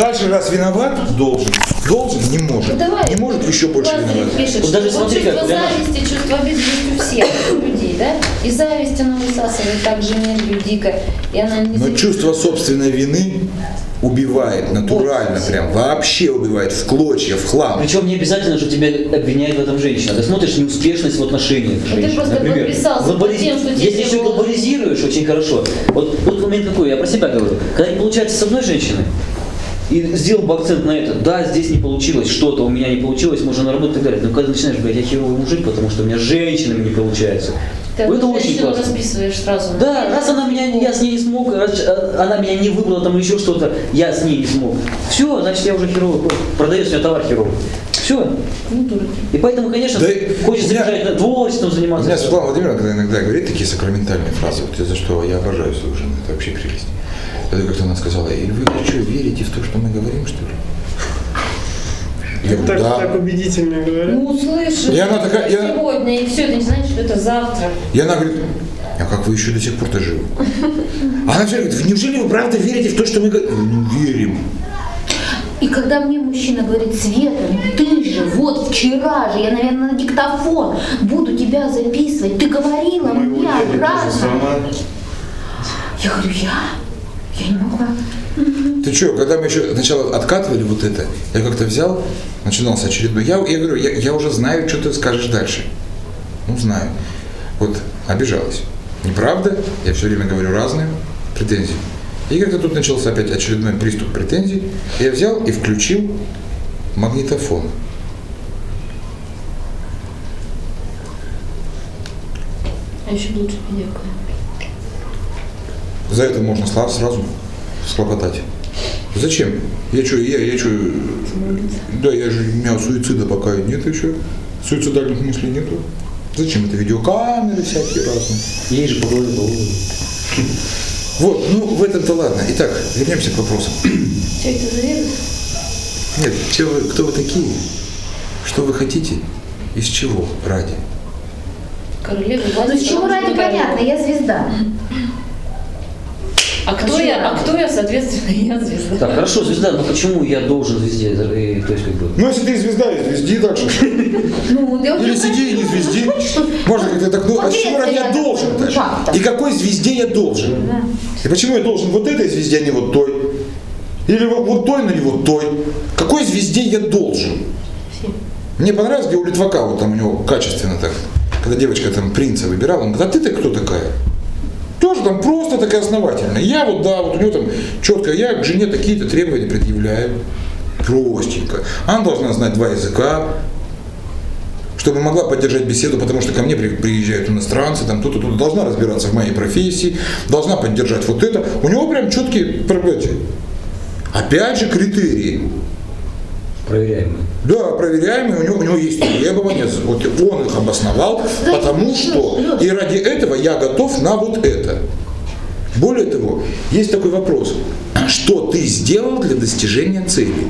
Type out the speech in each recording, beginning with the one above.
Дальше, раз виноват, должен. Должен, не может. Ну, давай. Не может, еще больше виноват. пишет, Вот даже смотри, чувство как, зависти, чувство обиды у всех у людей, да? И зависть, она высасывает также энергию дико, и она не Но чувство собственной вины убивает натурально прям, вообще убивает в клочья, в хлам. Причем не обязательно, что тебя обвиняет в этом женщина. Ты смотришь неуспешность в отношениях ты женщин. просто Например, подписался под глобали- тем, что тебе Если еще глобализируешь очень хорошо. Вот, вот момент какой, я про себя говорю. Когда не получается с одной женщиной, и сделал бы акцент на это, да, здесь не получилось, что-то у меня не получилось, можно на работу и так далее. Но когда начинаешь говорить, я херовый мужик, потому что у меня с женщинами не получается. Ты это эту очень классно. расписываешь сразу. Да, раз она меня, я с ней не смог, раз э, она меня не выбрала там еще что-то, я с ней не смог. Все, значит я уже херовый, продаю себе товар херовый. Все. Ну. И поэтому, конечно, Да хочется у меня- бежать творчеством У заниматься. меня Светлана Владимировна когда иногда говорит такие сакраментальные фразы, вот за что я обожаю свою жену, это вообще прелесть. Это как-то она сказала, и вы что, верите в то, что мы говорим, что ли? Я говорю, Так, да. так убедительно говорю. Ну, слышишь, И она такая- это я- сегодня, и все, ты не знаешь, что это завтра. И она говорит, а как вы еще до сих пор-то живы? А она все говорит, неужели вы правда верите в то, что мы говорим? Не верим. И когда мне мужчина говорит, Света, ну ты же, вот вчера же, я, наверное, на диктофон буду тебя записывать, ты говорила мне обратно. Я говорю, я? Я не могла. Ты что, когда мы еще сначала откатывали вот это, я как-то взял, начинался очередной. Я, я говорю, я, я уже знаю, что ты скажешь дальше. Ну, знаю. Вот обижалась. Неправда, я все время говорю разные претензии. И как-то тут начался опять очередной приступ претензий. Я взял и включил магнитофон. А еще лучше видео. За это можно сразу схлопотать. Зачем? Я что, я, я что, да, я же, у меня суицида пока нет еще, суицидальных мыслей нету. Зачем это видеокамеры всякие разные? Ей же по голове голову. Вот, ну в этом-то ладно. Итак, вернемся к вопросам. Что это за вирус? Нет, че вы, кто вы такие? Что вы хотите? Из чего ради? Королева Ну с чего ради понятно, я звезда. А кто я? А кто я, соответственно, я звезда. Так, хорошо, звезда, но почему я должен звезде? И, то есть, как бы, Ну, если ты звезда, и звезди дальше. Ну, я Или сиди и не звезди. Можно как-то так, ну, а чего ради я должен фактом. И какой звезде я должен? И почему я должен вот этой звезде, а не вот той? Или вот, вот той, но не вот той? Какой звезде я должен? Мне понравилось, где у Литвака, вот там у него качественно так, когда девочка там принца выбирала, он говорит, а ты-то кто такая? Тоже там просто такая основательная. Я вот, да, вот у него там четко, я к жене такие-то требования предъявляю. Простенько. Она должна знать два языка, чтобы могла поддержать беседу, потому что ко мне при- приезжают иностранцы, там тут-то, тут должна разбираться в моей профессии, должна поддержать вот это. У него прям четкие проклятия. Опять же критерии. проверяемый. Да, проверяемые, у него, у него есть требования, вот он их обосновал, потому что, и ради этого я готов на вот это. Более того, есть такой вопрос, что ты сделал для достижения цели?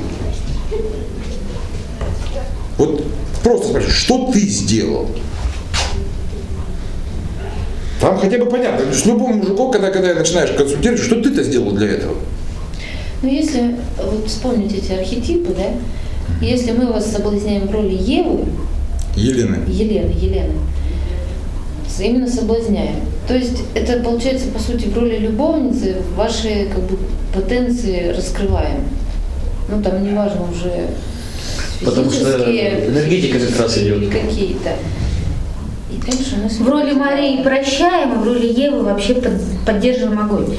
Вот просто спрашиваю, что ты сделал? Там хотя бы понятно, с любым мужиком, когда, когда начинаешь консультировать, что ты-то сделал для этого? Ну, если вот вспомнить эти архетипы, да, если мы вас соблазняем в роли Евы. Елены, Елены, с- именно соблазняем. То есть это получается, по сути, в роли любовницы ваши как бы потенции раскрываем. Ну, там неважно уже Потому что энергетика как раз идет. или какие-то. И дальше у нас В роли Марии прощаем, а в роли Евы вообще под- поддерживаем огонь.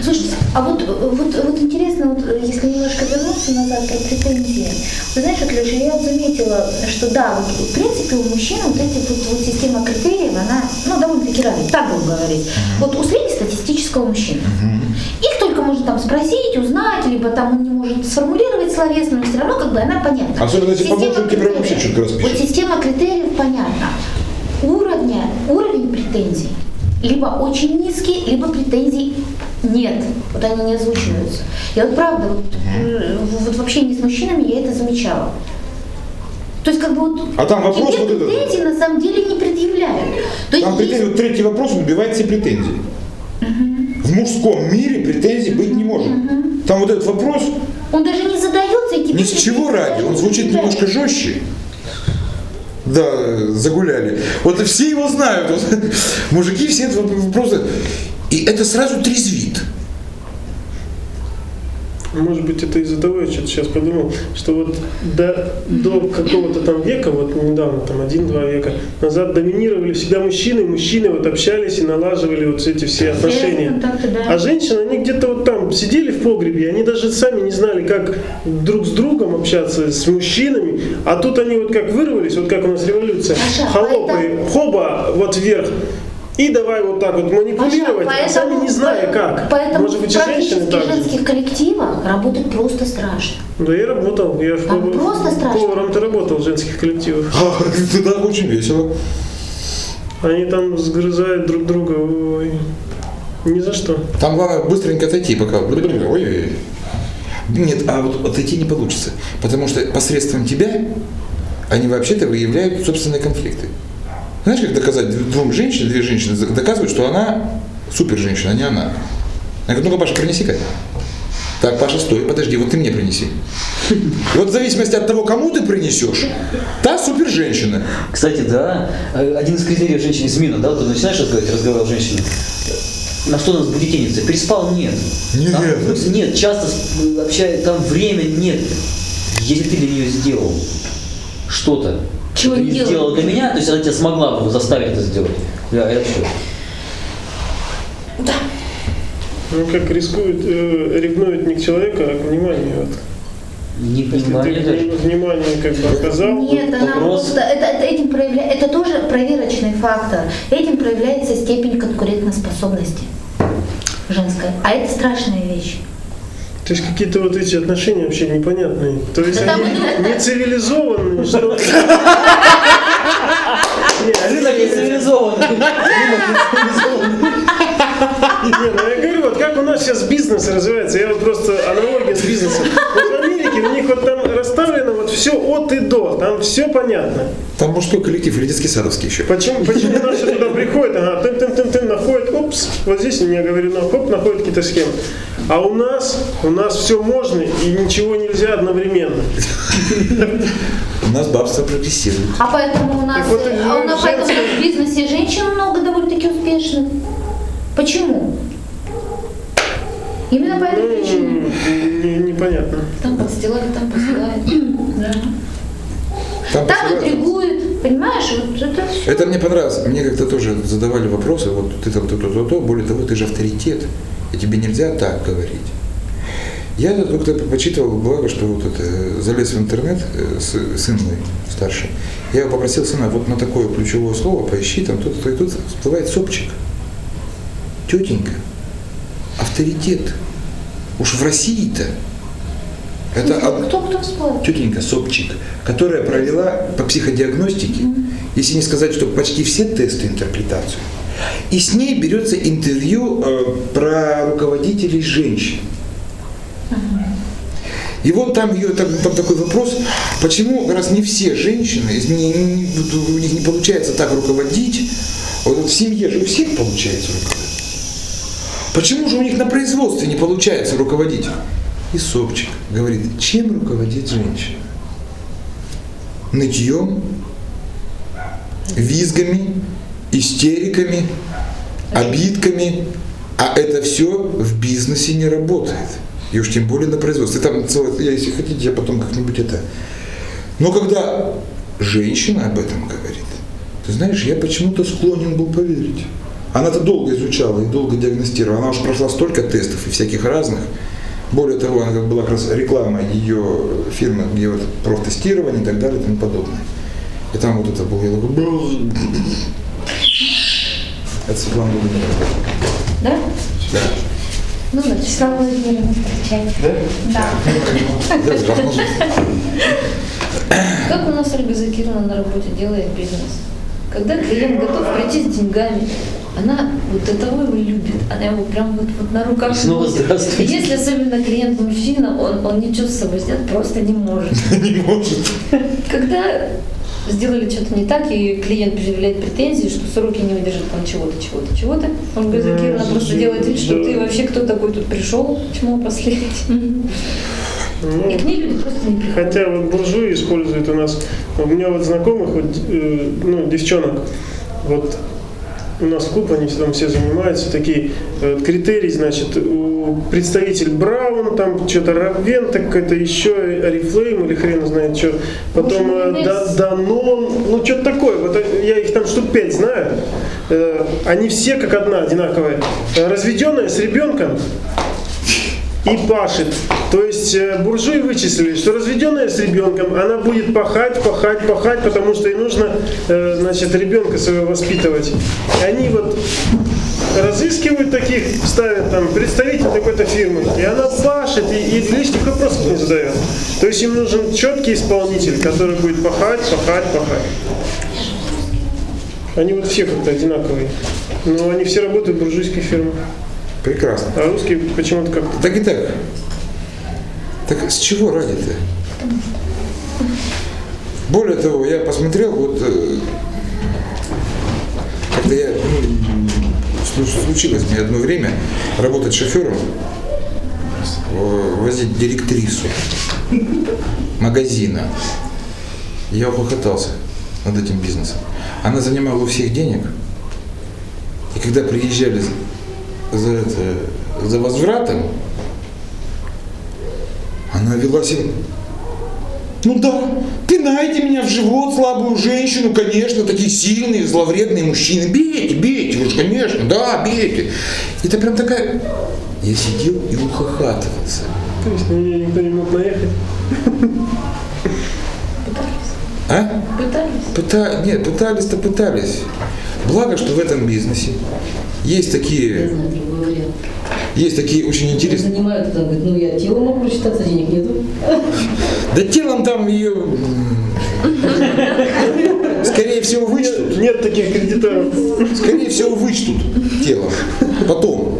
Слушайте, а вот, вот, вот интересно, вот, если немножко вернуться назад про претензии. Вы знаете, вот, Леша, я заметила, что да, вот, в принципе у мужчин вот эти вот, вот система критериев, она ну, довольно-таки разная, так будем говорить. Вот у среднестатистического мужчины. Их только можно там спросить, узнать, либо там он не может сформулировать словесно, но все равно как бы она понятна. Особенно если помощники прям вообще четко распишут. Вот система критериев понятна. Уровня, уровень претензий либо очень низкий, либо претензий нет. Вот они не озвучиваются. Я вот правда, вот, э, вот в общении с мужчинами я это замечала. То есть как бы вот А там вопрос тебе вот этот. претензий на самом деле не предъявляют. То Там есть претензии, вот третий вопрос, убивает все претензии. В мужском мире претензий быть не может. Там вот этот вопрос Он даже не задается и ни с чего ради, он звучит немножко жестче. Да, загуляли. Вот все его знают. Вот, мужики все просто... И это сразу трезвит. Может быть, это из-за того, я что-то сейчас подумал, что вот до, до какого-то там века, вот недавно, там один-два века назад доминировали всегда мужчины, и мужчины вот общались и налаживали вот эти все отношения. А женщины, они где-то вот там сидели в погребе, они даже сами не знали, как друг с другом общаться, с мужчинами, а тут они вот как вырвались, вот как у нас революция, Паша, холопы, хоба, вот вверх, и давай вот так вот манипулировать, а сами не зная как. Поэтому Может быть, и в женщины так же. женских коллективах работать просто страшно. Да я работал, я в просто страшно. поваром-то работал в женских коллективах. А, да, очень весело. Они там сгрызают друг друга, ой, ни за что. Там главное быстренько отойти, пока... Ой-ой-ой. Нет, а вот отойти не получится. Потому что посредством тебя они вообще-то выявляют собственные конфликты. Знаешь, как доказать двум женщинам, две женщины доказывают, что она супер женщина, а не она. Я говорю, ну-ка, Паша, принеси-ка. Так, Паша, стой, подожди, вот ты мне принеси. И вот в зависимости от того, кому ты принесешь, та супер женщина. Кстати, да, э, один из критериев женщины измена, да, вот ты начинаешь разговаривать, разговаривал с женщиной, на что нас будет тянется? Переспал? Нет. Нет. Там, нет, часто вообще там время нет. Если ты для нее сделал что-то, Чего ты не не делал? сделал для меня, то есть она тебя смогла бы заставить это сделать. Да, это все. Ну, как рискуют, э, ревнуют не к человеку, а к вниманию. Вот. Не Если ты внимание как бы оказал, Нет, она вопрос. просто, это, это этим проявля- это тоже проверочный фактор. Этим проявляется степень конкурентоспособности женской. А это страшная вещь. То есть какие-то вот эти отношения вообще непонятные. То есть они не цивилизованные, что Рынок не цивилизованный. Рынок не цивилизованный. Не, ну я говорю, вот как у нас сейчас бизнес развивается, я вот просто аналогия с бизнесом. Вот в Америке у них вот там расставлено вот все от и до, там все понятно. Там мужской коллектив или детский садовский еще. Почему, почему наши туда приходят, ага, тым тым тым тым находят, упс, вот здесь не оговорено, хоп, находят какие-то схемы. А у нас, у нас все можно и ничего нельзя одновременно. У нас бабство прогрессирует. А поэтому у нас, вот, э, а у нас поэтому в бизнесе женщин много довольно-таки успешных. Почему? Именно по этой причине. Ну, не- непонятно. Там подстилали, там посылают. Да. Там интригуют, понимаешь, вот это все. Это мне понравилось. Мне как-то тоже задавали вопросы. Вот ты там то, то, то, то. Более того, ты же авторитет. И тебе нельзя так говорить. Я тут как-то почитывал, благо, что вот это, залез в интернет, э, сын мой старший. Я попросил сына, вот на такое ключевое слово поищи, там тут, и тут всплывает сопчик. Тетенька. Авторитет. Уж в России-то. Это Кто кто тетенька Собчик, которая провела по психодиагностике, если не сказать, что почти все тесты интерпретацию. И с ней берется интервью э, про руководителей женщин. И вот там, ее, там, там такой вопрос, почему, раз не все женщины, не- не- у них не получается так руководить, вот в семье же у всех получается руководить. Почему же у них на производстве не получается руководить? И Собчик говорит, чем руководит женщина? Нытьем, визгами, истериками, обидками. А это все в бизнесе не работает. И уж тем более на производстве. Там целое, если хотите, я потом как-нибудь это... Но когда женщина об этом говорит, ты знаешь, я почему-то склонен был поверить. Она-то долго изучала и долго диагностировала. Она уж прошла столько тестов и всяких разных. Более того, она как была как раз реклама ее фирмы, где вот профтестирование и так далее и тому подобное. И там вот это было, я такой. Это Светлана Владимировна. Да? Да. Ну, значит, Слава Владимировна. Да? Да. Вздрогнул. Как у нас Ольга Закирова на работе делает бизнес? Когда клиент готов прийти с деньгами, она вот до того его любит, она его прям вот, вот на руках Снова носит. здравствуйте. Если особенно клиент мужчина, он, он ничего с собой сделать просто не может. Не может. Когда сделали что-то не так, и клиент предъявляет претензии, что сроки не выдержат там чего-то, чего-то, чего-то. Он говорит, Ну, Кирилл, она просто да. делает вид, что ты вообще кто такой тут пришел, почему последовать. Ну, И к ней люди просто не приходят. Хотя вот буржуи используют у нас, у меня вот знакомых, вот, э, ну, девчонок, вот у нас клуб, они там все занимаются, такие э, критерии, значит, у представитель Браун, там что-то Равен, так какой-то еще, Арифлейм или хрен знает что, потом э, Да-? Данон, ну что-то такое, вот э, я их там штук пять знаю, Э, они все как одна одинаковые, Э, разведенная с ребенком, и пашет. То есть э, буржуи вычислили, что разведенная с ребенком, она будет пахать, пахать, пахать, потому что ей нужно, э, значит, ребенка своего воспитывать. И они вот разыскивают таких, ставят там представитель такой-то фирмы, и она пашет, и, и лишних вопросов не задает. То есть им нужен четкий исполнитель, который будет пахать, пахать, пахать. Они вот все как-то одинаковые. Но они все работают в буржуйских фирмах. Прекрасно. А русские почему-то как-то Так и так. Так с чего ради-то? Более того, я посмотрел, вот э, как-то я, ну, слу- случилось мне одно время работать шофером, э, возить директрису магазина. Я ухохотался над этим бизнесом. Она занимала у всех денег, и когда приезжали за, это, за возвратом, она вела себя. Ну да, пинайте меня в живот, слабую женщину, конечно, такие сильные, зловредные мужчины. Бейте, бейте, вы же, конечно, да, бейте. Это прям такая... Я сидел и ухахатывался. То есть на меня никто не мог наехать. А? Пытались. Пыта... Нет, пытались-то пытались. Благо, что в этом бизнесе есть Я такие, знаю другой вариант. есть такие очень интересные... Занимают, там, говорит, ну я телом могу рассчитаться, денег нету. Да телом там ее... Скорее всего, вычтут. Нет таких кредиторов. Скорее всего, вычтут тело. Потом.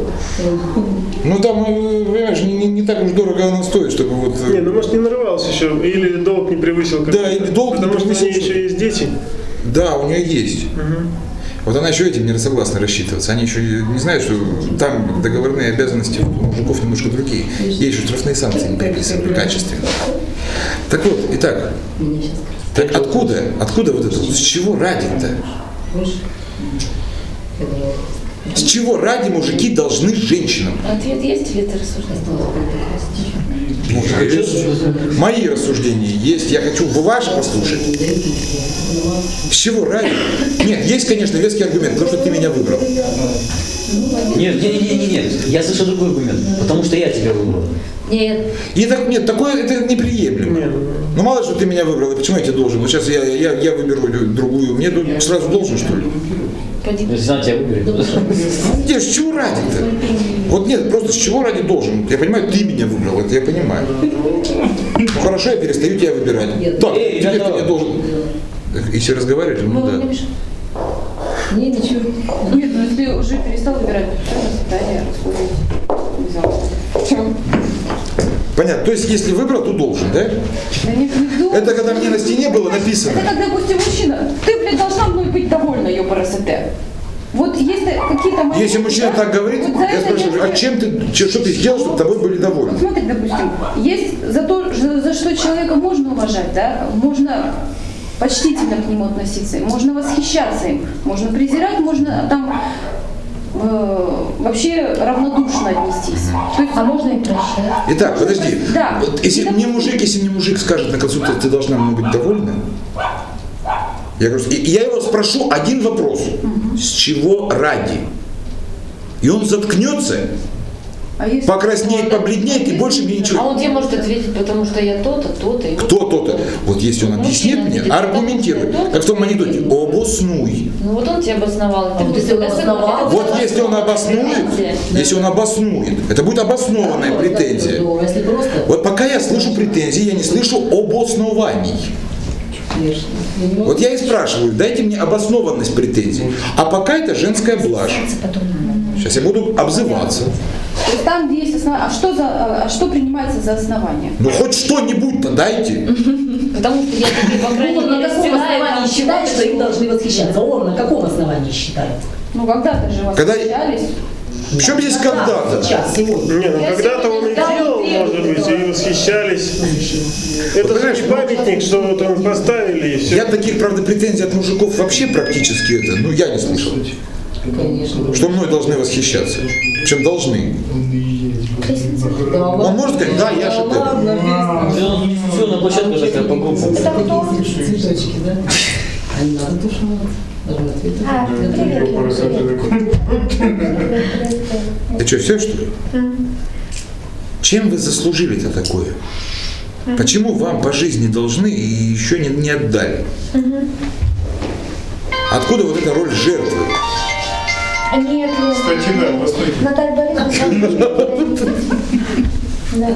Ну там, э, понимаешь, не, не- так уж дорого оно стоит, чтобы вот... э, Не, ну может не нарывался еще, или долг не превысил. Да, или долг не Потому что у превысил, нее еще есть дети. Да, у нее есть. Вот она еще этим не согласна рассчитываться. Они еще не знают, что там договорные обязанности у мужиков немножко другие. Ей еще штрафные санкции не приписывали качественно. Так вот, итак, так откуда, откуда вот это, с чего ради-то? С чего ради мужики должны женщинам? Ответ есть или ты рассуждаешь? Ну, конечно, Мои рассуждения есть, я хочу ваши послушать. Ну, С чего ради? Нет, есть, конечно, веский аргумент, потому что ты меня выбрал. Нет, нет, нет, нет, нет, я слышу другой аргумент, потому что я тебя выбрал. Нет. И так, нет, такое это неприемлемо. Не, ну, Ну мало что ты меня выбрал, и почему я тебе должен? Вот сейчас я, я, я выберу другую, мне тут сразу должен, что ли? Если она тебя выберет. Где, с чего ради-то? Вот нет, просто с чего ради должен? Я понимаю, ты меня выбрал, это я понимаю. Ну хорошо, я перестаю тебя выбирать. Так, теперь ты мне должен... Если разговаривать, Мы ну не да. Мешаем. Не, ничего. Нет, ну если уже перестал выбирать, то расходитесь. Взял. Чем? Понятно, то есть если выбрал, то должен, да? Да не, не вдумывай. Это когда мне на стене было написано. Это как, допустим, мужчина. Ты, блядь, должна мной быть довольна, ёпарасоте. Вот если какие-то мои... Если мужчина так говорит, вот я спрашиваю, а чем ты, че- что ты сделал, чтобы тобой были довольны? Смотри, допустим, есть за то, за, за что человека можно уважать, да, можно почтительно к нему относиться, можно восхищаться им, можно презирать, можно там э, вообще равнодушно отнестись. То есть, А можно и прощать. Итак, подожди. Да. Вот если мне мужик, если мне мужик скажет на консультации, ты должна мной быть довольна, я говорю, и я его спрошу один вопрос. С чего ради? И он заткнется, а если- покраснеет, побледнеет, и больше мне А ничего. он тебе может ответить, потому что я то-то, то-то. Кто то-то? Вот если он Мужчина объяснит мне, аргументирует, как в том анекдоте, обоснуй. Ну вот он тебе обосновал. А вот если он обосновал? Вот если он обоснует, если он обоснует, это будет обоснованная претензия. Ну, Если просто, Вот пока я слышу претензии, я не слышу обоснований. Вот я и спрашиваю, дайте мне обоснованность претензий. А пока это женская блажь. Сейчас я буду обзываться. То есть там, где есть основание, а что, за, а что принимается за основание? Ну хоть что-нибудь-то дайте. Потому что я тебе, по крайней Он на мере, каком основании там, считает, что им должны восхищаться? Он на каком основании считает? Ну, когда-то же восхищались. Причем здесь когда-то? Сейчас, сегодня. Не, ну когда-то он и делал, может быть, и восхищались. Это же не памятник, что вот он поставили и все. Я таких, правда, претензий от мужиков вообще практически это, ну я не слышал. Конечно. Что мной должны восхищаться. Причем должны. Да, Он может сказать, да, я ладно, без- Все на площадке такая по кто? Цветочки, да? А надо ответить. А, Лена, привет. Это что, все что ли? Чем вы заслужили-то такое? Почему вам по жизни должны и еще не, не отдали? Откуда вот эта роль жертвы? А Нет, Лена. Кстати, да, Востоке. Наталья Борисовна. Да.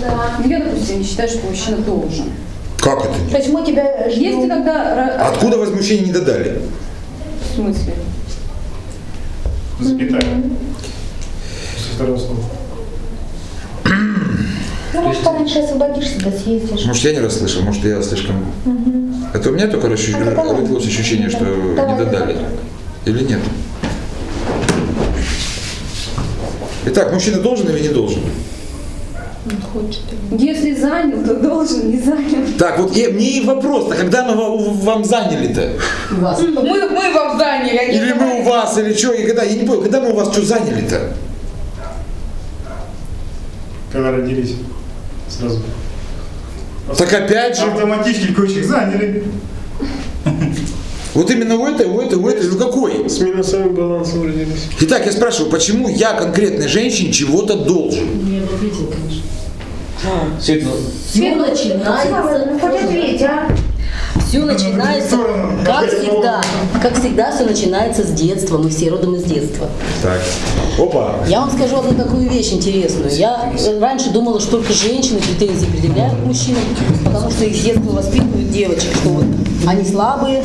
Да. Я, допустим, не считаю, что мужчина должен. Как это То нет? есть мы тебя Есть ждем. иногда... ра- Откуда возмущение не додали? В смысле? Запятая. После второго слова. Ну, может, пораньше освободишься, да съездишь. Может, я не расслышал, может, я слишком... Это у меня только расщу- А, родилось ощущение, что Давай, не додали. давай. Или нет? Итак, мужчина должен или не должен? Если занял, то должен, не занял. Так, вот и, мне и вопрос-то, когда мы ва- вам заняли-то? У вас. Мы, мы вам заняли, а Или мы у вас, или что? И когда, я не понял, когда мы у вас что заняли-то? Когда родились. Сразу. Так опять же, Автоматически ключик заняли. вот именно у этой, у этой, у этой, ну какой? С минусовым балансом родились. Итак, я спрашиваю, почему я конкретной женщине чего-то должен? Не ответил, конечно. Свет, ну, Все Ну, начинается. хоть ответь, а? Все начинается, как всегда, как всегда, все начинается с детства. Мы все родом из детства. Так. Опа. Я вам скажу одну такую вещь интересную. Я э, раньше думала, что только женщины претензии предъявляют к мужчинам, потому что их с детства воспитывают девочек, что вот они слабые,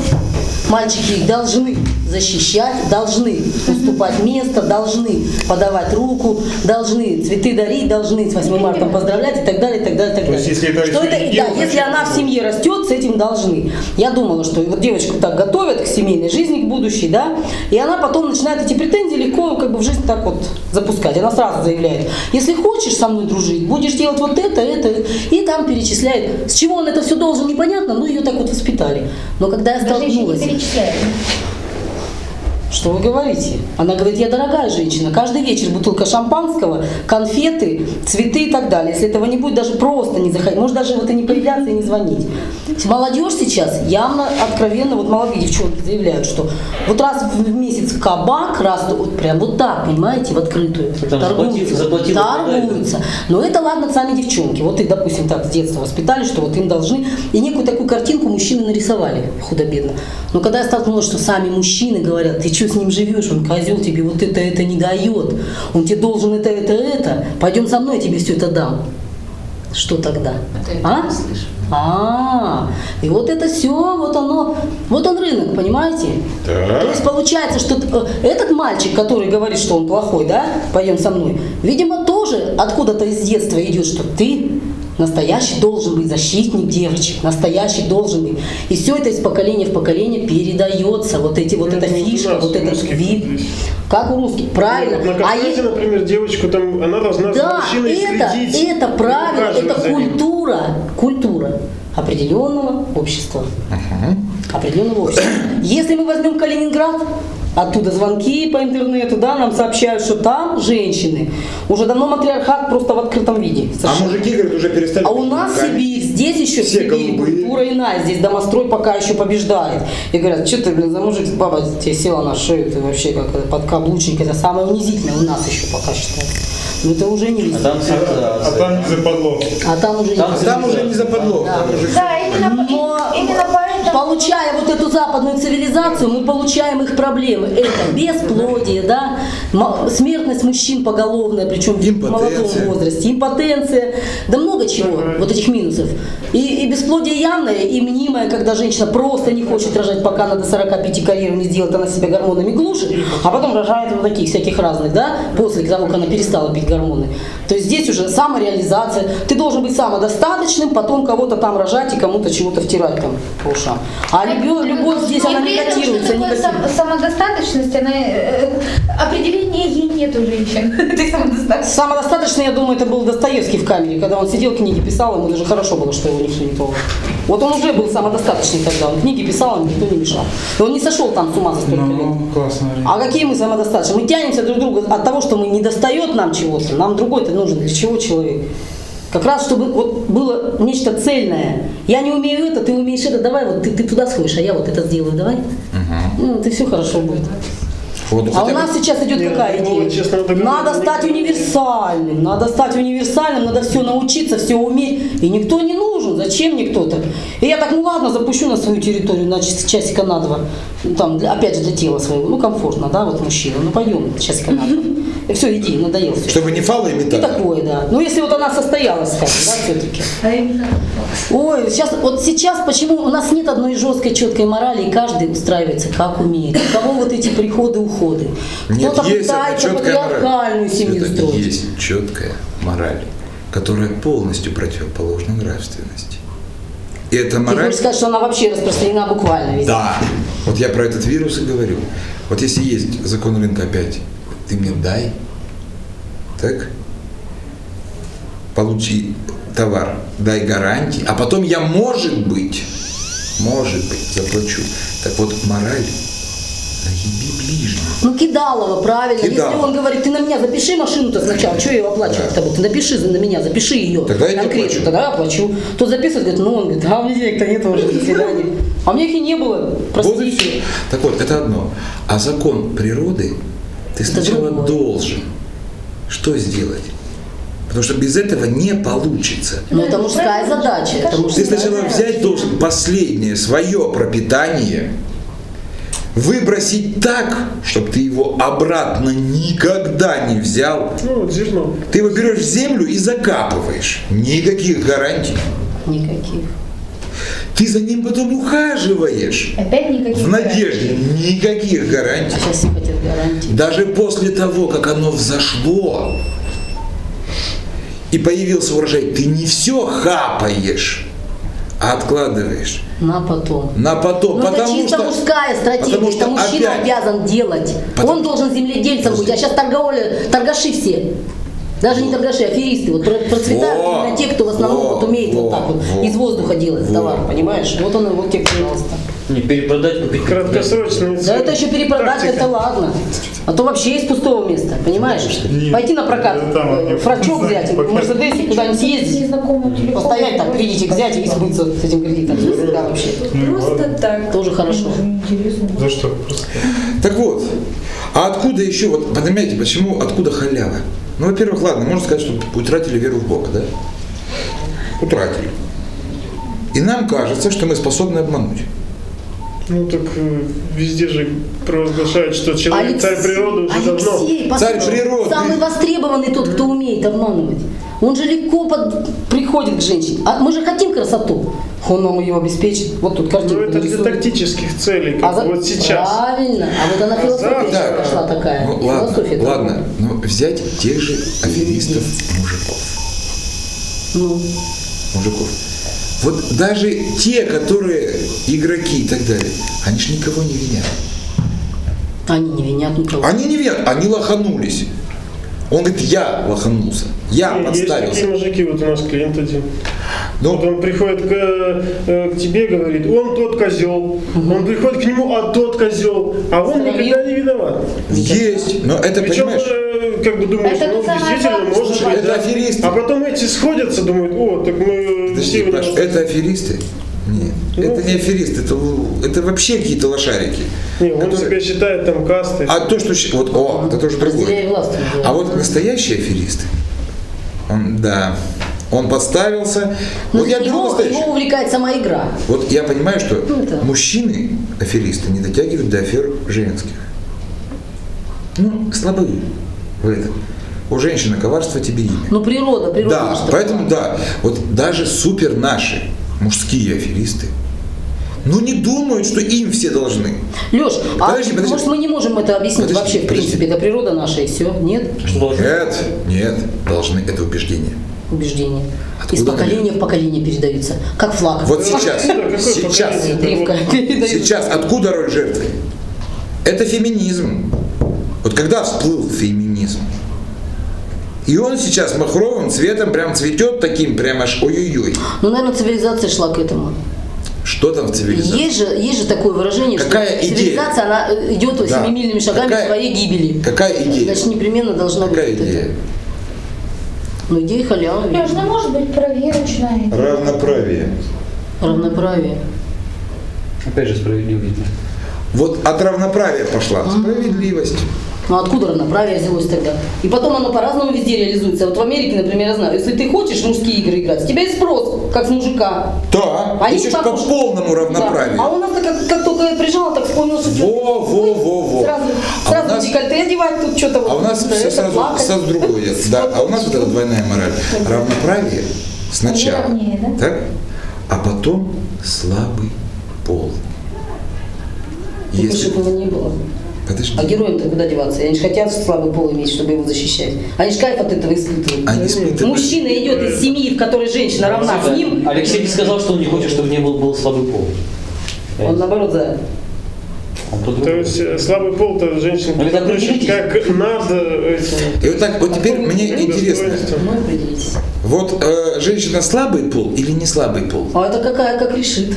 мальчики их должны защищать, должны уступать место, должны подавать руку, должны цветы дарить, должны с 8 марта поздравлять и так далее, и так далее, и так То далее. есть, если это что это, да, дело, если она в семье растет, с этим должны. Я думала, что вот девочку так готовят к семейной жизни, к будущей, да, и она потом начинает эти претензии легко как бы в жизнь так вот запускать. Она сразу заявляет, если хочешь со мной дружить, будешь делать вот это, это, и там перечисляет. С чего он это все должен, непонятно, но ее так вот воспитали. Но когда я столкнулась... Что вы говорите? Она говорит, я дорогая женщина. Каждый вечер бутылка шампанского, конфеты, цветы и так далее. Если этого не будет, даже просто не заходить. Может даже вот и не появляться и не звонить. Молодежь сейчас явно, откровенно, вот молодые девчонки заявляют, что вот раз в месяц кабак, раз вот прям вот так, понимаете, в открытую. Там заплати- заплатила, торгуются. Но это ладно сами девчонки. Вот их, допустим, так с детства воспитали, что вот им должны. И некую такую картинку мужчины нарисовали худо-бедно. Но когда я столкнулась, что сами мужчины говорят, ты что с ним живешь, он козел тебе вот это, это не дает, он тебе должен это, это, это, пойдем со мной, я тебе все это дам. Что тогда? А? А, и вот это все, вот оно, вот он рынок, понимаете? То есть получается, что э, этот мальчик, который говорит, что он плохой, да, пойдем со мной, видимо, тоже откуда-то из детства идет, что ты настоящий должен быть защитник девочек, настоящий должен быть. И все это из поколения в поколение передается, вот эти, вот Ну, эта фишка, нас, вот этот русских, вид. Как у русских, правильно. Вот на А Кавказе, если- например, девочку там, она должна за да, мужчиной это, следить. это правильно, это за культура, культура определенного общества. Определенного общества. Если мы возьмем Калининград, оттуда звонки по интернету, да, нам сообщают, что там женщины. Уже давно матриархат просто в открытом виде. А совершенно. мужики, говорят, уже перестали... А у нас мужиками. Сибирь, здесь еще Все Сибирь, голубые. культура иная, здесь домострой пока еще побеждает. И говорят, что ты, блин, за мужик, баба тебе села на шею, ты вообще как подкаблучник, это самое унизительное у нас еще пока считается. Но это уже не а там А цивилизация. там не западло. А там уже не Там уже не западло. Да. Там уже Да, именно, Но- именно получая вот эту западную цивилизацию, мы получаем их проблемы. Это бесплодие, да, смертность мужчин поголовная, причем в молодом возрасте, импотенция, да много чего, вот этих минусов. И, и бесплодие явное, и мнимое, когда женщина просто не хочет рожать, пока надо 45 карьеру не сделает, она себя гормонами глушит, а потом рожает вот таких всяких разных, да, после того, как она перестала пить гормоны. То есть здесь уже самореализация. Ты должен быть самодостаточным, потом кого-то там рожать и кому-то чего-то втирать там по ушам. А любовь, любовь здесь, она не котируется что такое никаким. сам- самодостаточность, она, э, определения ей нет у женщин. Самодостаточности. Самодостаточно, я думаю, это был Достоевский в камере, когда он сидел, книги писал, ему даже хорошо было, что его никто не трогал. Вот он уже был самодостаточный тогда, он книги писал, ему никто не мешал. И он не сошел там с ума за столько лет. Ну, классно. А какие мы самодостаточные? Мы тянемся друг к другу от того, что мы не достает нам чего-то. Нам другой-то нужен. Для чего человек? Как раз, чтобы вот было нечто цельное. Я не умею это, ты умеешь это, давай, вот ты, ты туда сходишь, а я вот это сделаю, давай. Ну, ты все хорошо будет. Вот, А у бы- нас сейчас идет Не, какая ну, идея? честно, Надо это- стать универсальным, надо стать универсальным, надо все научиться, все уметь. И никто не нужен, зачем мне кто-то? И я так, ну ладно, запущу на свою территорию, значит, часика на два. Ну, там, для- опять же, для тела своего. Ну, комфортно, да, вот мужчина. Ну, пойдем, часика на два. И все, иди, надоел все. Чтобы не И фалоимитатор. такое, да. Ну, если вот она состоялась, скажем, да, все-таки. А Ой, сейчас, вот сейчас почему у нас нет одной жесткой, четкой морали, и каждый устраивается как умеет. У кого вот эти приходы, уходы. Нет, Кто-то пытается четкая мораль. патриархальную семью Это строить. Есть четкая мораль, которая полностью противоположна нравственности. И эта Ты мораль... хочешь сказать, что она вообще распространена буквально везде? Да. Вот я про этот вирус и говорю. Вот если есть закон рынка опять, ты мне дай, так, получи товар, дай гарантии, а потом я, может быть, может быть, заплачу. Так вот, мораль, наеби ближнего. Ну, Кидалова, правильно. Кидалова. Если он говорит, ты на меня запиши машину-то сначала, что я ее оплачивать-то буду? Ты напиши на меня, запиши ее. Тогда я конкретно, оплачу. Тогда я оплачу. Тот записывает, говорит, ну он говорит, а у меня денег-то нет уже, до свидания. А у меня их и не было, Вот и простите. всё. Так вот, это одно. А закон природы ты сначала должен что сделать? Потому что без этого не получится. Но это мужская задача. Это Ты мужская сначала задача. взять должен последнее свое пропитание, выбросить так, чтобы ты его обратно никогда не взял. Ну, вот зерно. Ты его берешь в землю и закапываешь. Никаких гарантий. Никаких. Ты за ним потом ухаживаешь. опять никаких В надежде. Никаких гарантий. А сейчас хотят гарантии. Даже после того, как оно взошло и появился урожай, ты не все хапаешь, а откладываешь На потом. на потом. Ну, это потому чисто что, мужская стратегия, потому это что мужчина опять- обязан делать. Потому- Он должен земледельцем быть, а сейчас торговля, торгаши все. Даже не торгаши, аферисты. Вот про- процветают Во, именно те, кто в основном во, вот умеет во, вот так вот во, из воздуха делать во. товар, понимаешь? Вот он, вот те, пожалуйста. Не, перепродать, купить. Краткосрочные Да это еще перепродать, Тактика. это ладно. А то вообще из пустого места, понимаешь? Нет, Пойти на прокат, э, фрачок взять. Мерседес куда-нибудь съездить. Постоять там, кредитик взять и смыться с этим кредитом. Да, вообще. Просто так. Тоже хорошо. Интересно. За что? Просто. Так вот, а откуда еще, вот понимаете, почему, откуда халява? Ну, во-первых, ладно, можно сказать, что утратили веру в Бога, да? Утратили. И нам кажется, что мы способны обмануть. Ну так э, везде же провозглашают, что человек царь природы уже давно. Алексей, Царь послушай, природы. Самый востребованный тот, кто умеет обманывать. Он же легко под- приходит к женщине. А мы же хотим красоту. Он нам ее обеспечит. Вот тут Ну картинка. это для тактических целей, А как за- вот сейчас. Правильно. А вот она А философия еще Так, пошла такая. ну, ладно, Философия ладно, но взять тех же аферистов мужиков. Ну, мужиков. Вот даже те, которые игроки и так далее, они же никого не винят. они не винят никого. Они не винят, они лоханулись. Он говорит, я лоханулся, я И Есть такие подставился. мужики, вот у нас клиент один. Ну, Вот он приходит к, э, к тебе, говорит, он тот козел. Он приходит к нему, а тот козел. А он Стравил. никогда не виноват. есть, но это, Причем, понимаешь, э, как бы думаешь, Это ну действительно, быть, это да. аферисты. А потом эти сходятся, думают, о, так мы подожди, это аферисты? Нет, Ну. это не аферисты, это, это вообще какие-то лошарики. Не, он которые- себя считает там кастой. А то, что... Вот, о, это тоже другое. А вот настоящие аферисты, он, да, Он подставился. Но вот я его, настоящее. его увлекает сама игра. Вот я понимаю, что Ну, мужчины, аферисты, не дотягивают до афер женских. Ну, слабые в этом. У женщины коварство тебе имя. Ну, природа, природа. Да, поэтому да. Вот даже супер наши мужские аферисты, ну не думают, что им все должны. Леш, а Подожди, подожди. может мы не можем это объяснить Подожди, вообще, в подожди. принципе, это природа наша и все? Нет? Что? Нет, нет, должны, это убеждение. Убеждения. Из Откуда поколения в поколение передаются. Как флаг. Вот сейчас, сейчас, сейчас, откуда роль жертвы? Это феминизм. Вот когда всплыл феминизм? И он сейчас махровым цветом прям цветет таким, прям аж ой-ой-ой. Ну, наверное, цивилизация шла к этому. Что там в цивилизации? Есть же, есть же такое выражение, Какая что идея? цивилизация, она э, идет Да. семимильными шагами Какая- к своей гибели. Какая идея? Значит, непременно должна Какая быть вот идея? это. Ну, идея халява, видимо. ну может быть проверочная идея. Равноправие. равноправие. Опять же справедливость. Вот от равноправия пошла справедливость. Ну откуда равноправие взялось тогда? И потом оно по-разному везде реализуется. Вот в Америке, например, я знаю, если ты хочешь мужские игры играть, с тебя и спрос, как с мужика. Да, Они так по полному равноправию. Да. А у нас как, как только я прижала, так вспомнила, что Во, во, во, во. сразу, А сразу нас- декольте одевать, тут что-то вот. А у нас это все сразу, плакать. сразу другое. Да, а у нас вот эта двойная мораль. Равноправие сначала, так? А потом слабый пол. Если Если... бы его не было. Подожди. А героям-то куда деваться? Они же хотят слабый пол иметь, чтобы его защищать. Они же кайф от этого испытывают. Они испытывают. Мужчина идет из семьи, в которой женщина равна с ним, Алексей не сказал, что он не хочет, чтобы не был, был слабый пол. он наоборот за. Он То есть э, слабый женщина Ну, это преподносит определитесь. как над этим И вот так, вот теперь мне интересно. Ну. Вот э, женщина слабый пол или не слабый пол? А это какая, как решит?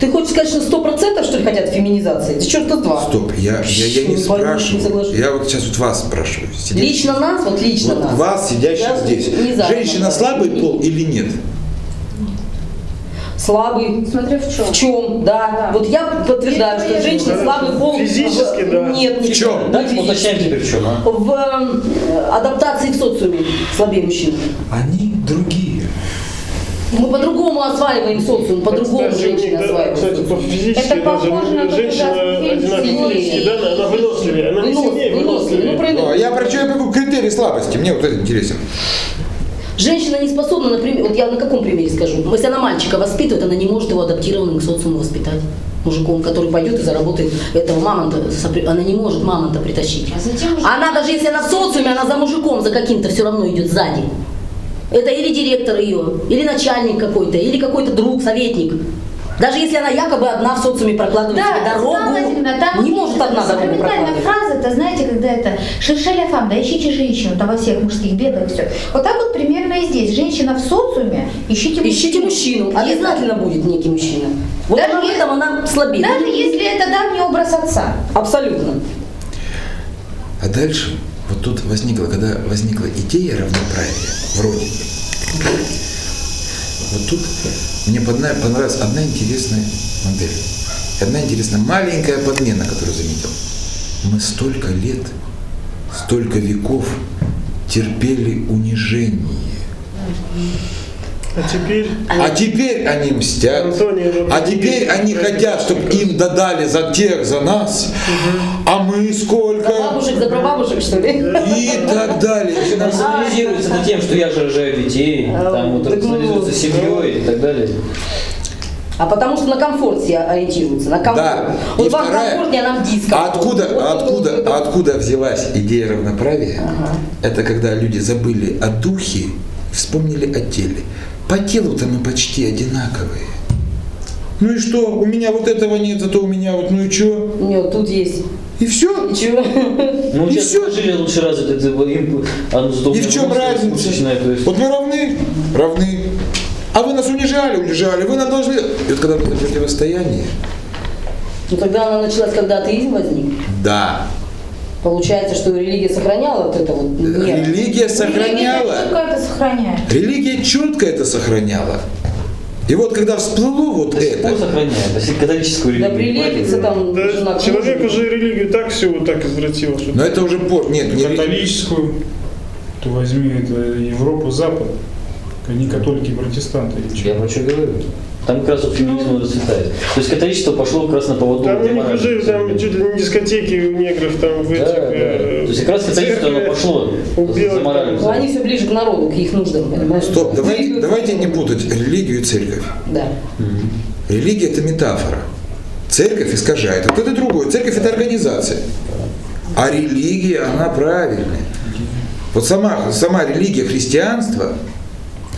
Ты хочешь сказать, что сто процентов, что ли, хотят феминизации? Да черта с два. Стоп, я, я, я не спрашиваю. Я вот сейчас вот вас спрашиваю. сидящих. Лично нас, вот лично Вот нас. вас, сидящих Я здесь. Женщина равноправие. слабый пол или нет? Слабый. Смотря в чем. В чем? Да. Вот я подтверждаю, Есть что женщина слабый пол. Физически, в- да. Нет, В чем? Давайте уточняем теперь в чем, а? В э, адаптации в социуме слабее мужчин. Они другие. Мы по-другому осваиваем социум, по-другому женщины да, осваивают. Кстати, по физически Это даже похоже на женщина одинаково «Сильнее». физически, да, она выносливее, она не Вынос- сильнее, выносливее. выносливее. Ну, а я про что я говорю, критерий слабости. Мне вот это интересно. Женщина не способна, например, вот я на каком примере скажу. Если она мальчика воспитывает, она не может его адаптированным к социуму воспитать. Мужиком, который пойдет и заработает этого мамонта, она не может мамонта притащить. А затем уже- Она даже если она в социуме, она за мужиком, за каким-то все равно идет сзади. Это или директор ее, или начальник какой-то, или какой-то друг, советник. Даже если она якобы одна в социуме прокладывает себе Да, дорогу, там не может одна дорогу прокладывать. фраза, это знаете, когда это шершеля фам, да ищите женщину, там во всех мужских бедах все. Вот так вот примерно и здесь. Женщина в социуме, ищите мужчину. Ищите мужчину, обязательно будет некий мужчина. Вот Даже она в этом она слабее. Даже если это давний образ отца. Абсолютно. А дальше, вот тут возникла, когда возникла идея равноправия, вроде бы, вот тут мне понравилась одна интересная модель. Одна интересная маленькая подмена, которую заметил. Мы столько лет, столько веков терпели унижение. А теперь А теперь они мстят. Антоний, вот А теперь они хотят, чтобы им додали за тех, за нас. А мы За сколько? бабушек, за прабабушек, что ли? И так далее. И Национализируется над тем, что я же рожаю детей, там вот национализируется семьей и так далее. А потому что на комфорт все ориентируются, на комфорт. Да. Вот И вам вторая- комфортнее, а нам дискомфорт. А откуда, Вот, откуда, вот. откуда взялась идея равноправия? Это когда люди забыли о духе, вспомнили о теле. По телу-то мы почти одинаковые. Ну и что? У меня вот этого нет, зато у меня вот, ну и что? Нет, тут есть. И все? Ничего. Ну, И всё. жили лучше развиты, это им, а ну, И в чем лучше разница? Вот мы равны? Равны. А вы нас унижали, унижали, вы нам должны... И вот когда было противостояние, Ну тогда она началась, когда атеизм возник. да, Получается, что религия сохраняла вот это вот нет. религия Религия сохраняла. четко это сохраняет. Религия четко это сохраняла. И вот когда всплыло вот До сих пор это, сохраняет, если католическую Да религию. прилепится там Да, жена человек мужу. уже религию так все вот так извратил, что но это уже позже. Нет, не Католическую, то возьми это Европу, Запад. Они католики и протестанты. Я про что говорю. Там как раз вот феминизм расцветает. То есть католичество пошло как раз на поводу Там у них мораль. уже там чуть ли не дискотеки у негров там в Да, этих... да. э, То есть как раз католичество оно пошло у за моралью. Ну, они все ближе к народу, к их нуждам, понимаешь? Стоп, давайте, давайте не путать религию и церковь. Да. Религия – это метафора. Церковь искажает. Вот это другое. Церковь – это организация. А религия, она правильная. Вот сама, сама религия христианства,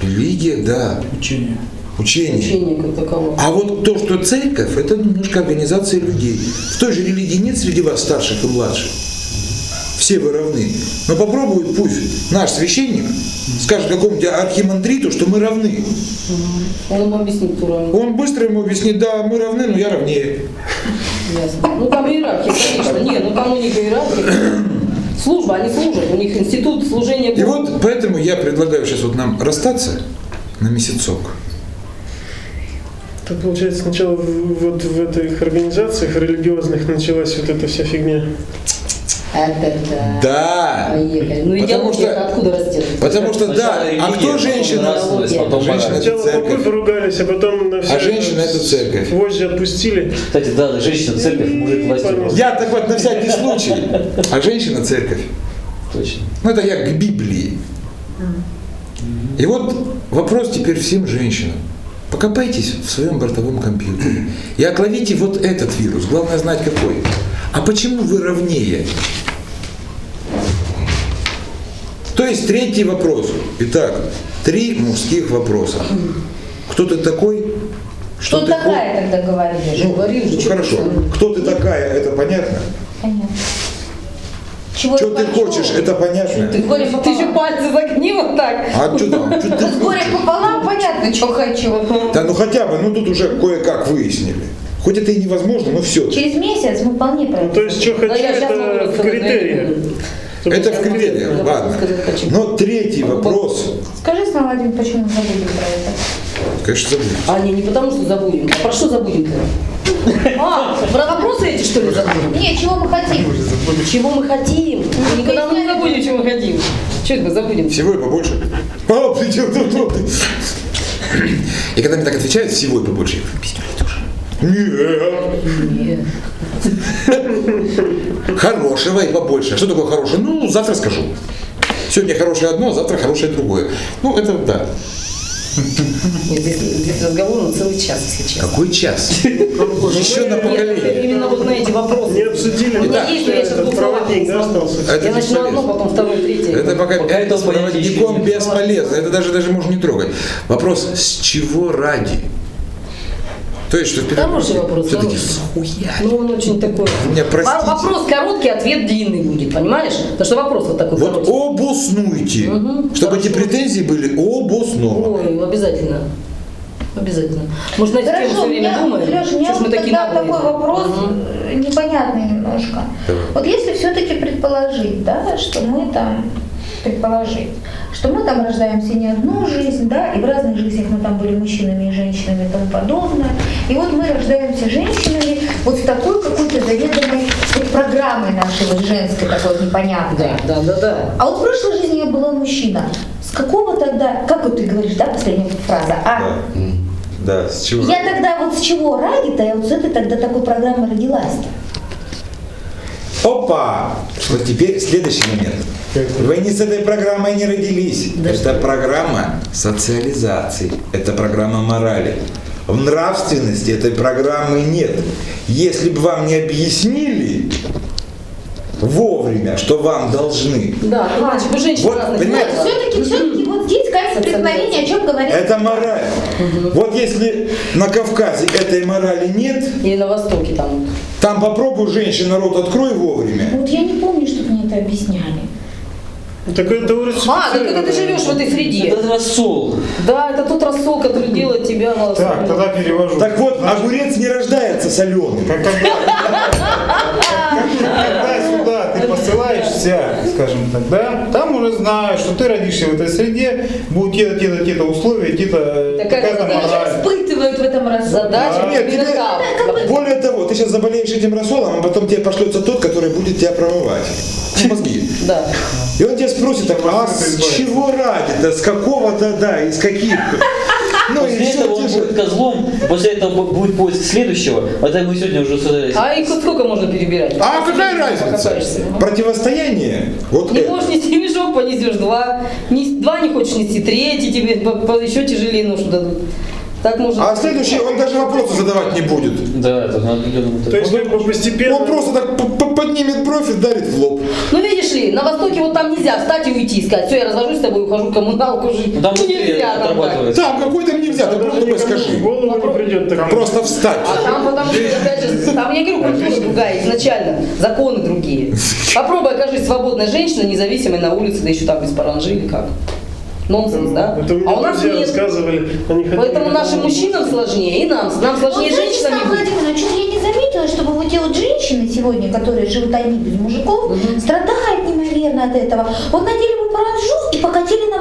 религия, да, Учение. Учение. Учение как. А вот то, что церковь, это немножко организация людей. В той же религии нет среди вас старших и младших. Все вы равны. Но попробует пусть наш священник скажет какому-нибудь архимандриту, что мы равны. Он ему объяснит, кто равен. Он быстро ему объяснит, да, мы равны, но я равнее. Ясно. Ну там иерархия, конечно. Не, ну там у них иерархия. Служба, они служат, у них институт служения И вот поэтому я предлагаю сейчас вот нам расстаться на месяцок. Так получается, сначала в- вот в этих организациях религиозных началась вот эта вся фигня. Это да. Да. Поехали. Ну Потому что- откуда растет? Потому что да, а кто женщина? потом Женщина Сначала попы церковь. поругались, а потом на все А женщина это церковь. Вожжи отпустили. Кстати, да, женщина, церковь, мужик, власть. Я так вот на всякий случай. А женщина церковь. Точно. Ну это я к Библии. И вот вопрос теперь всем женщинам. Покопайтесь в своем бортовом компьютере и отловите вот этот вирус. Главное знать какой. А почему вы равнее? То есть третий вопрос. Итак, три мужских вопроса. Кто ты такой? Что ты такая тогда говоришь? Ну, говорил же, ну, хорошо. Кто ты такая, это понятно. Понятно. Чего Что ты хочу? хочешь, это понятно. Ты, горе, ты же пальцы загни вот так. А что там? Что ты С горя хочешь? пополам понятно, что хочу. Да ну хотя бы, ну тут уже кое-как выяснили. Хоть это и невозможно, но все. Через месяц мы вполне Ну, правильно. то есть, что хочу, это в критериях. Это в критериях, ладно. Но третий вопрос, Скажи, Снова почему мы забыли про это? конечно, забыл. А, не, не потому что забудем. А про что забудем-то? А, про вопросы эти что ли? Не, чего мы хотим? Чего мы хотим? Мы никогда мы не забудем, чего мы хотим. Что это мы забудем? Всего и побольше. А, придет тут. И когда мне так отвечают, всего и побольше, я говорю, пиздюли тоже. Нет. Хорошего и побольше. Что такое хорошее? Ну, завтра скажу. Сегодня хорошее одно, а завтра хорошее другое. Ну, это да. Здесь, здесь разговор на целый час, если честно. Какой час? Еще на поколение. именно вот на эти вопросы. Не обсудили, словах проводник, остался? Это Я начну одно, потом второе, третье. Это пока, это с проводником бесполезно. Это даже, даже можно не трогать. Вопрос, с чего ради? То есть, что Хороший вопрос, Все-таки. Ну, он очень такой. Меня простите. Во- Вопрос короткий, ответ длинный будет, понимаешь? Потому что вопрос вот такой Вот короткий. обоснуйте. Мгм, Чтобы эти хорошо. претензии были обоснованы. Ой, обязательно. Обязательно. Может, на эту тему все время думаем? Леш, у меня вот такие тогда такой вопрос э, непонятный немножко. Давай. Вот если все-таки предположить, да, что мы там предположить, что мы там рождаемся не одну жизнь, да, и в разных жизнях мы там были мужчинами и женщинами и тому подобное. И вот мы рождаемся женщинами вот с такой какой-то заведомой вот программой нашей вот женской такой вот непонятной. Да, да, да, да. А вот в прошлой жизни я была мужчина. С какого тогда, как вот ты говоришь, да, последняя фраза, а Да, с чего? я тогда вот с чего ради-то, я вот с этой тогда такой программы родилась. Опа! Вот теперь следующий момент. Вы не с этой программой не родились. Это программа социализации. Это программа морали. В нравственности этой программы нет. Если бы вам не объяснили вовремя, что вам должны, Да, иначе бы женщины Вот, разных понимаете. Все-таки, все-таки вот здесь качество преткновения, о чем говорит. это мораль. Вот если на Кавказе этой морали нет, Или на Востоке там. там попробуй женщина рот открой вовремя. Вот я не помню, чтобы мне это объясняли. Так это уже А, так это ты живешь в этой среде. Это рассол. Да, это тот рассол, который делает тебя на Так, тогда перевожу. Так вот, огурец не рождается соленым. Когда, сюда ты ссылаешься, скажем так, да, там уже знают, что ты родишься в этой среде, будут те-то, те-то, те-то условия, те-то, Такая задача мораль. Испытывают в этом разуме. Задача Нет, тебе- педагога. Более того, ты сейчас заболеешь этим рассолом, а потом тебе пошлется тот, который будет тебя промывать. Мозги. Да. И он тебя спросит, а с чего ради, да с какого-то, да, из каких? Ну и После этого он же. будет козлом, после этого бу- будет поиск следующего, а это мы сегодня уже обсуждали. А их сколько можно перебирать? А какая разница? Противостояние, вот Не это. можешь нести мешок, понесешь два. Не- два не хочешь нести, третий тебе по- по- еще тяжелее ношу дадут. Так можно. А следующий, он даже вопросы задавать не будет. Да, это на определенном То есть бы постепенно... Он просто так поднимет бровь и дарит в лоб. Ну видишь ли, на Востоке вот там нельзя встать и уйти и сказать, все, я развожусь с тобой, ухожу в коммуналку жить. Ну, там Ну, быстрее нельзя там так. Там какой-то нельзя, ты просто такой никому скажи. голову не придет так. Просто встать. А там потому что, опять же, там, я говорю, культура другая изначально, законы другие. Попробуй окажись свободной женщиной, независимой на улице, да еще там без паранжи или как. Нонсенс, да? Это мне А у нас нет. рассказывали, они хотели... Поэтому нашим мужчинам сложнее, и нам. Нам сложнее Вот, женщинам. Владислав Владимирович, что-то я не заметила, чтобы вот те вот женщины сегодня, которые живут одни без мужиков, страдают неимоверно от этого. Вот надели бы паранжу и покатили.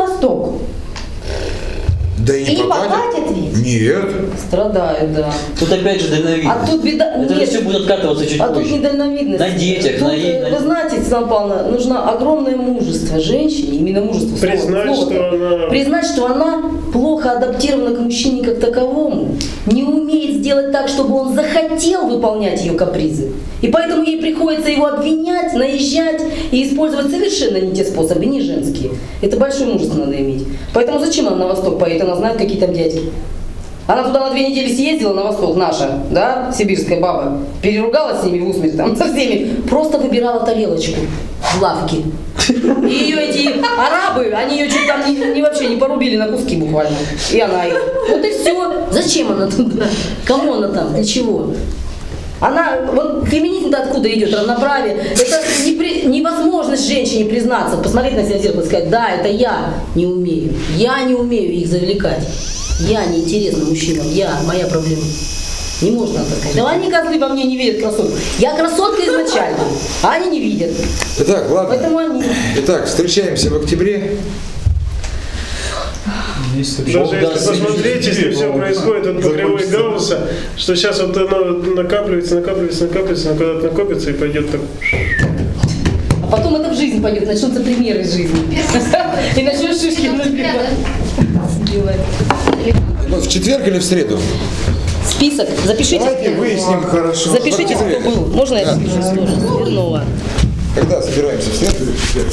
Да и И не покатит. покатят ведь? Нет. Страдают, да. Тут опять же дальновидность. А тут беда... Это же нет. все будет откатываться чуть А тут позже. недальновидность. На детях, Тут, на э, Вы знаете, Светлана Павловна, нужно огромное мужество женщине, именно мужество. слово- Признать, слово-то. что она- Признать, что она плохо адаптирована к мужчине как таковому. Не умеет сделать так, чтобы он захотел выполнять ее капризы. И поэтому ей приходится его обвинять, наезжать и использовать совершенно не те способы, не женские. Это большое мужество надо иметь. Поэтому зачем она на Восток поедет? Она знает, какие там дядьки. Она туда на две недели съездила, на восток, наша, да, сибирская баба, переругалась с ними в усмерть, там, со всеми, просто выбирала тарелочку в лавке. И ее эти арабы, они ее чуть там не, не вообще не порубили на куски буквально. И она их. Вот и все. Зачем она туда? Кому она там? Для чего? Она, вот феминизм-то откуда идет, равноправие. Это непри- невозможность женщине признаться, посмотреть на себя в зеркало и сказать, да, это я не умею. Я не умею их завлекать. Я неинтересна мужчинам, я, моя проблема. Не можно так сказать. Да они, козлы, во мне не видят красотку. Я красотка изначально, а они не видят. Итак, ладно. Поэтому они... Итак, встречаемся в октябре. Даже если посмотреть, если все происходит от закончится. Гаусса, что сейчас вот оно накапливается, накапливается, накапливается, оно когда-то накопится и пойдет так. А потом это в жизнь пойдет, начнутся примеры из жизни. И начнешь шишки набивать. Делать. Вот в четверг или в среду? Список. Запишите. Давайте выясним хорошо. Запишите, кто был. Можно я запишу тоже? Когда собираемся? В среду или в четверг?